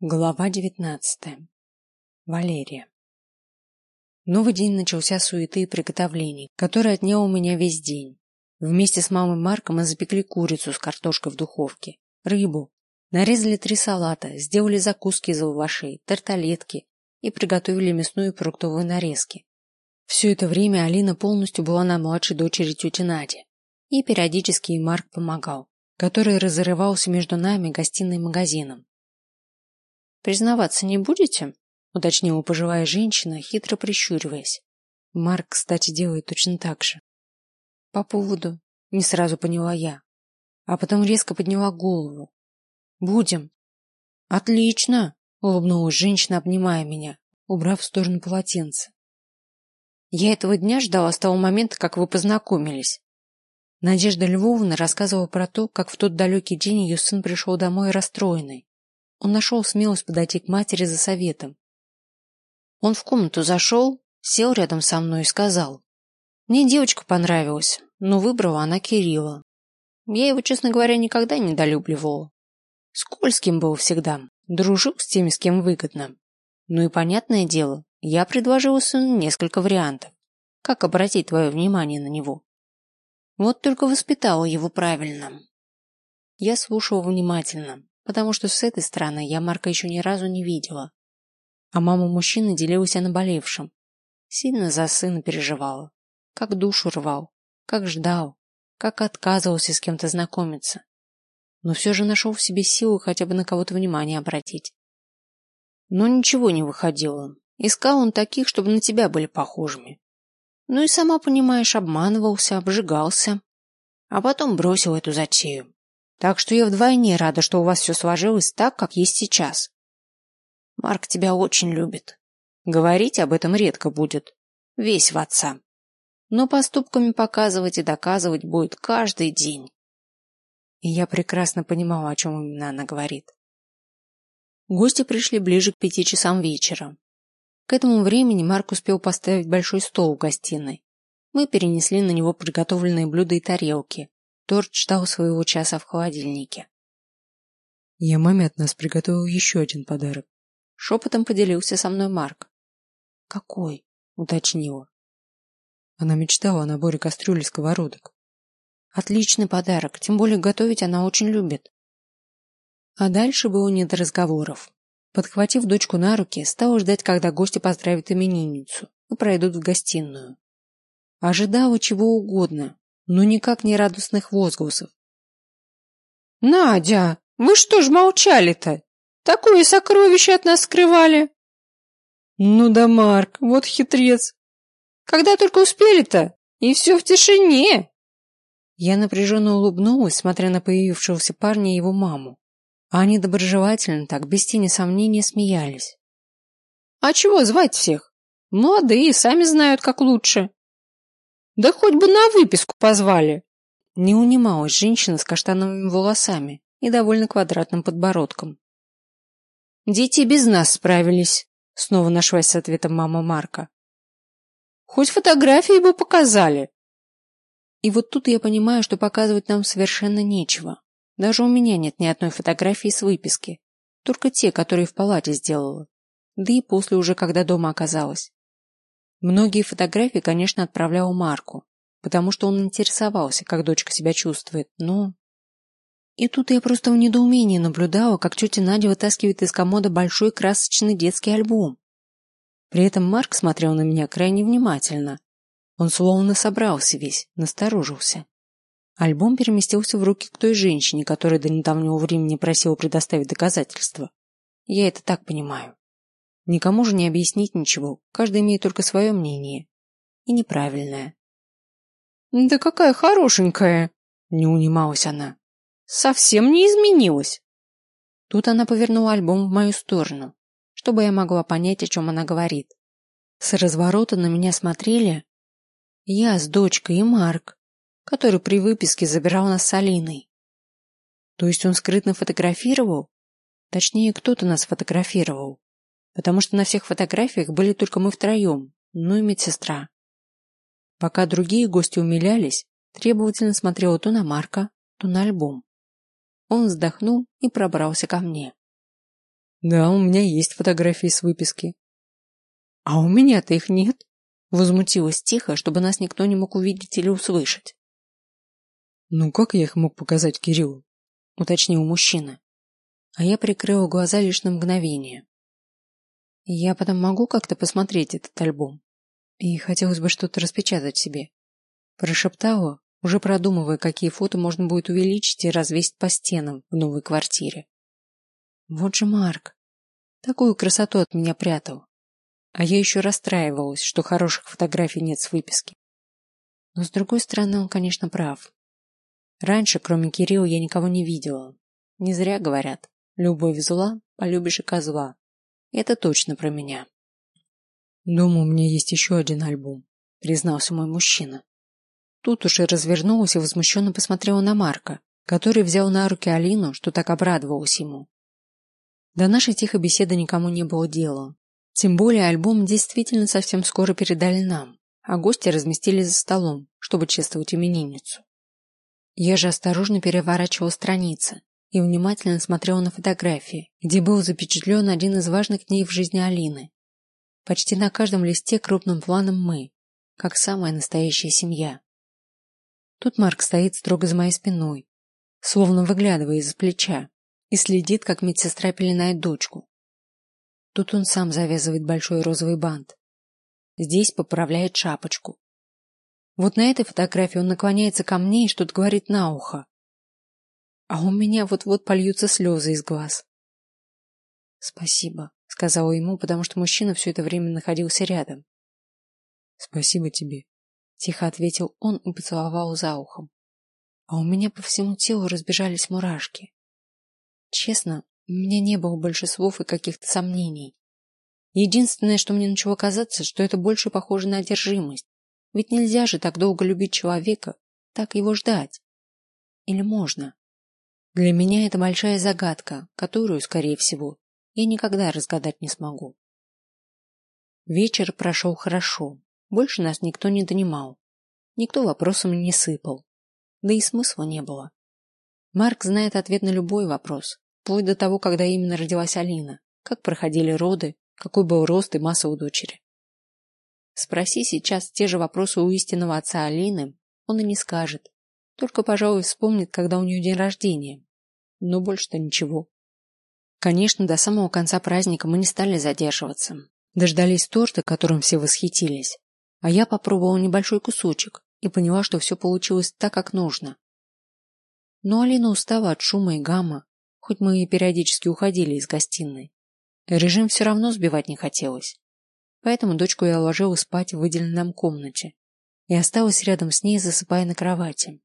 Глава девятнадцатая. Валерия. Новый день начался с суеты и приготовлений, который отнял у меня весь день. Вместе с мамой Марка мы запекли курицу с картошкой в духовке, рыбу, нарезали три салата, сделали закуски из лавашей, тарталетки и приготовили мясную и фруктовую нарезки. Все это время Алина полностью была на младшей дочери тети Нади, и периодически и Марк помогал, который разрывался между нами гостиной и магазином. Признаваться не будете? уточнила пожилая женщина, хитро прищуриваясь. Марк, кстати, делает точно так же. По поводу, не сразу поняла я, а потом резко подняла голову. Будем. Отлично, улыбнулась женщина, обнимая меня, убрав в сторону полотенце. Я этого дня ждала с того момента, как вы познакомились. Надежда Львовна рассказывала про то, как в тот далекий день ее сын пришел домой расстроенный. Он нашел смелость подойти к матери за советом. Он в комнату зашел, сел рядом со мной и сказал. Мне девочка понравилась, но выбрала она Кирилла. Я его, честно говоря, никогда не недолюбливала. Скользким был всегда, дружил с теми, с кем выгодно. Ну и понятное дело, я предложила сыну несколько вариантов, как обратить твое внимание на него. Вот только воспитала его правильно. Я слушала внимательно, потому что с этой стороны я Марка еще ни разу не видела. А мама мужчины делилась о наболевшем. Сильно за сына переживала. Как душу рвал, как ждал, как отказывался с кем-то знакомиться. Но все же нашел в себе силу хотя бы на кого-то внимание обратить. Но ничего не выходило. Искал он таких, чтобы на тебя были похожими. Ну и сама понимаешь, обманывался, обжигался. А потом бросил эту затею. Так что я вдвойне рада, что у вас все сложилось так, как есть сейчас. Марк тебя очень любит. Говорить об этом редко будет. Весь в отца. Но поступками показывать и доказывать будет каждый день. И я прекрасно понимала, о чем именно она говорит. Гости пришли ближе к пяти часам вечера. К этому времени Марк успел поставить большой стол в гостиной. Мы перенесли на него приготовленные блюда и тарелки, Торт ждал своего часа в холодильнике. Я маме от нас приготовил еще один подарок. Шепотом поделился со мной Марк. Какой? уточнила. Она мечтала о наборе кастрюль и сковородок. Отличный подарок, тем более готовить она очень любит. А дальше было не до разговоров. Подхватив дочку на руки, стала ждать, когда гости поздравят именинницу и пройдут в гостиную. Ожидала чего угодно, но никак не радостных возгласов. Надя, вы что ж молчали-то? Такое сокровище от нас скрывали. Ну да, Марк, вот хитрец. Когда только успели-то, и все в тишине. Я напряженно улыбнулась, смотря на появившегося парня и его маму. А они доброжелательно так, без тени сомнения, смеялись. А чего звать всех? Молодые, сами знают, как лучше. Да хоть бы на выписку позвали. Не унималась женщина с каштановыми волосами и довольно квадратным подбородком. Дети без нас справились, снова нашлась с ответом мама Марка. Хоть фотографии бы показали. И вот тут я понимаю, что показывать нам совершенно нечего. Даже у меня нет ни одной фотографии с выписки, только те, которые в палате сделала. Да и после уже, когда дома оказалась. Многие фотографии, конечно, отправлял Марку, потому что он интересовался, как дочка себя чувствует, но... И тут я просто в недоумении наблюдала, как тетя Надя вытаскивает из комода большой красочный детский альбом. При этом Марк смотрел на меня крайне внимательно. Он словно собрался весь, насторожился. Альбом переместился в руки к той женщине, которая до недавнего времени просила предоставить доказательства. Я это так понимаю. Никому же не объяснить ничего, каждый имеет только свое мнение. И неправильное. «Да какая хорошенькая!» — не унималась она. «Совсем не изменилась!» Тут она повернула альбом в мою сторону, чтобы я могла понять, о чем она говорит. С разворота на меня смотрели я с дочкой и Марк, который при выписке забирал нас с Алиной. То есть он скрытно фотографировал? Точнее, кто-то нас фотографировал потому что на всех фотографиях были только мы втроем, ну и медсестра. Пока другие гости умилялись, требовательно смотрела то на Марка, то на альбом. Он вздохнул и пробрался ко мне. Да, у меня есть фотографии с выписки. А у меня-то их нет. Возмутилась тихо, чтобы нас никто не мог увидеть или услышать. Ну как я их мог показать Кириллу? Уточнил мужчина. А я прикрыла глаза лишь на мгновение. Я потом могу как-то посмотреть этот альбом. И хотелось бы что-то распечатать себе. Прошептала, уже продумывая, какие фото можно будет увеличить и развесить по стенам в новой квартире. Вот же Марк. Такую красоту от меня прятал. А я еще расстраивалась, что хороших фотографий нет с выписки. Но с другой стороны, он, конечно, прав. Раньше, кроме Кирилла, я никого не видела. Не зря говорят, любовь зла, полюбишь и козла. Это точно про меня. Дома у меня есть еще один альбом, признался мой мужчина. Тут уже развернулась и возмущенно посмотрела на Марка, который взял на руки Алину, что так обрадовалась ему. До нашей тихой беседы никому не было дела. Тем более альбом действительно совсем скоро передали нам, а гости разместили за столом, чтобы чествовать именинницу. Я же осторожно переворачивала страницы и внимательно смотрела на фотографии, где был запечатлен один из важных дней в жизни Алины. Почти на каждом листе крупным планом мы, как самая настоящая семья. Тут Марк стоит строго за моей спиной, словно выглядывая из-за плеча, и следит, как медсестра пеленает дочку. Тут он сам завязывает большой розовый бант. Здесь поправляет шапочку. Вот на этой фотографии он наклоняется ко мне и что-то говорит на ухо. А у меня вот-вот польются слезы из глаз. Спасибо, сказала ему, потому что мужчина все это время находился рядом. Спасибо тебе, тихо ответил он и поцеловал за ухом. А у меня по всему телу разбежались мурашки. Честно, у меня не было больше слов и каких-то сомнений. Единственное, что мне начало казаться, что это больше похоже на одержимость. Ведь нельзя же так долго любить человека, так его ждать. Или можно? Для меня это большая загадка, которую, скорее всего, я никогда разгадать не смогу. Вечер прошел хорошо. Больше нас никто не донимал. Никто вопросами не сыпал. Да и смысла не было. Марк знает ответ на любой вопрос, вплоть до того, когда именно родилась Алина, как проходили роды, какой был рост и масса у дочери. Спроси сейчас те же вопросы у истинного отца Алины, он и не скажет. Только, пожалуй, вспомнит, когда у нее день рождения. Но больше-то ничего. Конечно, до самого конца праздника мы не стали задерживаться. Дождались торта, которым все восхитились. А я попробовала небольшой кусочек и поняла, что все получилось так, как нужно. Но Алина устала от шума и гамма, хоть мы и периодически уходили из гостиной. Режим все равно сбивать не хотелось. Поэтому дочку я уложила спать в выделенной нам комнате и осталась рядом с ней, засыпая на кровати.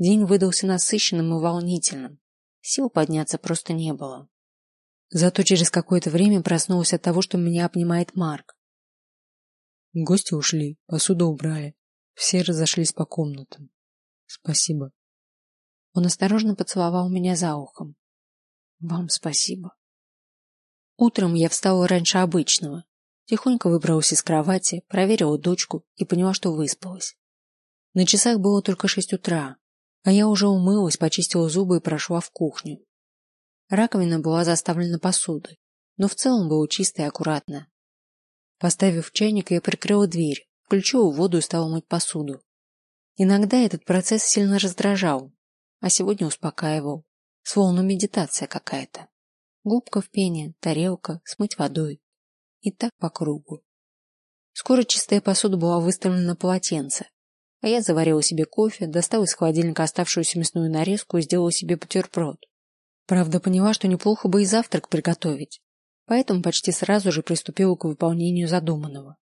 День выдался насыщенным и волнительным. Сил подняться просто не было. Зато через какое-то время проснулась от того, что меня обнимает Марк. Гости ушли, посуду убрали. Все разошлись по комнатам. Спасибо. Он осторожно поцеловал меня за ухом. Вам спасибо. Утром я встала раньше обычного, тихонько выбралась из кровати, проверила дочку и поняла, что выспалась. На часах было только шесть утра, а я уже умылась, почистила зубы и прошла в кухню. Раковина была заставлена посудой, но в целом было чисто и аккуратно. Поставив чайник, я прикрыла дверь, включила воду и стала мыть посуду. Иногда этот процесс сильно раздражал, а сегодня успокаивал, словно медитация какая-то. Губка в пене, тарелка, смыть водой. И так по кругу. Скоро чистая посуда была выставлена на полотенце, а я заварила себе кофе, достала из холодильника оставшуюся мясную нарезку и сделала себе бутерброд. Правда, поняла, что неплохо бы и завтрак приготовить, поэтому почти сразу же приступила к выполнению задуманного.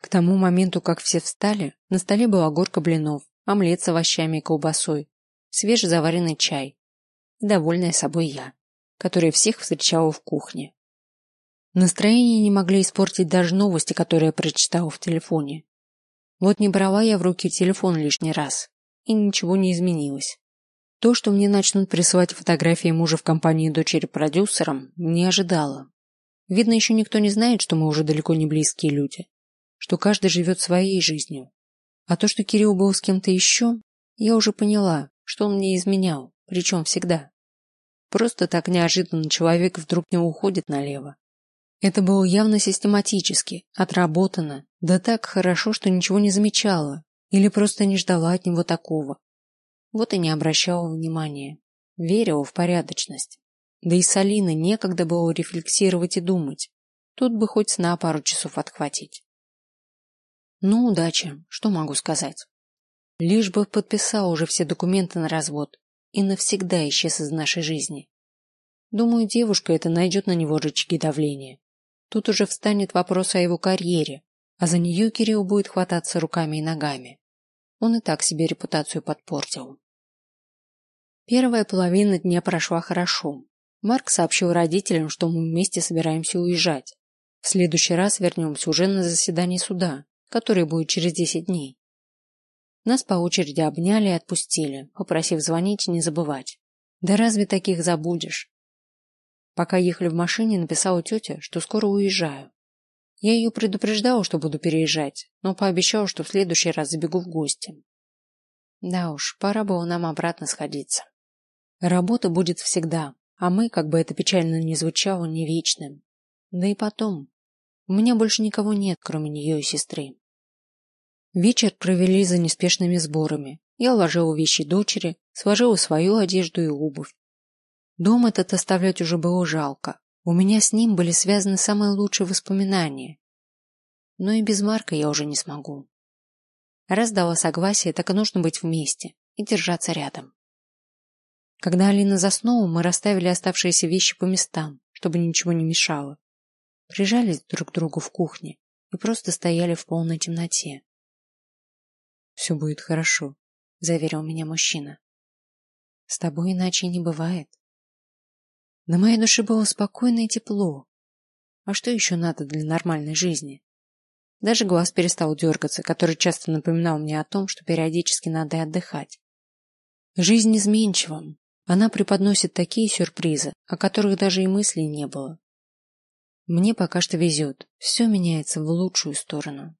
К тому моменту, как все встали, на столе была горка блинов, омлет с овощами и колбасой, свежезаваренный чай и довольная собой я, которая всех встречала в кухне. Настроение не могли испортить даже новости, которые я прочитала в телефоне. Вот не брала я в руки телефон лишний раз, и ничего не изменилось. То, что мне начнут присылать фотографии мужа в компании дочери продюсером, не ожидала. Видно, еще никто не знает, что мы уже далеко не близкие люди, что каждый живет своей жизнью. А то, что Кирилл был с кем-то еще, я уже поняла, что он мне изменял, причем всегда. Просто так неожиданно человек вдруг не уходит налево. Это было явно систематически, отработано, да так хорошо, что ничего не замечала или просто не ждала от него такого. Вот и не обращала внимания, верила в порядочность. Да и с Алиной некогда было рефлексировать и думать. Тут бы хоть сна пару часов отхватить. Ну, удачи, что могу сказать. Лишь бы подписал уже все документы на развод и навсегда исчез из нашей жизни. Думаю, девушка это найдет на него рычаги давления. Тут уже встанет вопрос о его карьере, а за нее Кирилл будет хвататься руками и ногами. Он и так себе репутацию подпортил. Первая половина дня прошла хорошо. Марк сообщил родителям, что мы вместе собираемся уезжать. В следующий раз вернемся уже на заседание суда, которое будет через десять дней. Нас по очереди обняли и отпустили, попросив звонить и не забывать. Да разве таких забудешь? Пока ехали в машине, написала тетя, что скоро уезжаю. Я ее предупреждала, что буду переезжать, но пообещала, что в следующий раз забегу в гости. Да уж, пора было нам обратно сходиться. Работа будет всегда, а мы, как бы это печально ни звучало, не вечным. Да и потом, у меня больше никого нет, кроме нее и сестры. Вечер провели за неспешными сборами. Я уложила вещи дочери, сложила свою одежду и обувь. Дом этот оставлять уже было жалко. У меня с ним были связаны самые лучшие воспоминания. Но и без Марка я уже не смогу. Раз дала согласие, так и нужно быть вместе и держаться рядом. Когда Алина заснула, мы расставили оставшиеся вещи по местам, чтобы ничего не мешало. Прижались друг к другу в кухне и просто стояли в полной темноте. Все будет хорошо, заверил меня мужчина. С тобой иначе не бывает. На моей душе было спокойно и тепло. А что еще надо для нормальной жизни? Даже глаз перестал дергаться, который часто напоминал мне о том, что периодически надо и отдыхать. Жизнь изменчива. Она преподносит такие сюрпризы, о которых даже и мыслей не было. Мне пока что везет. Все меняется в лучшую сторону.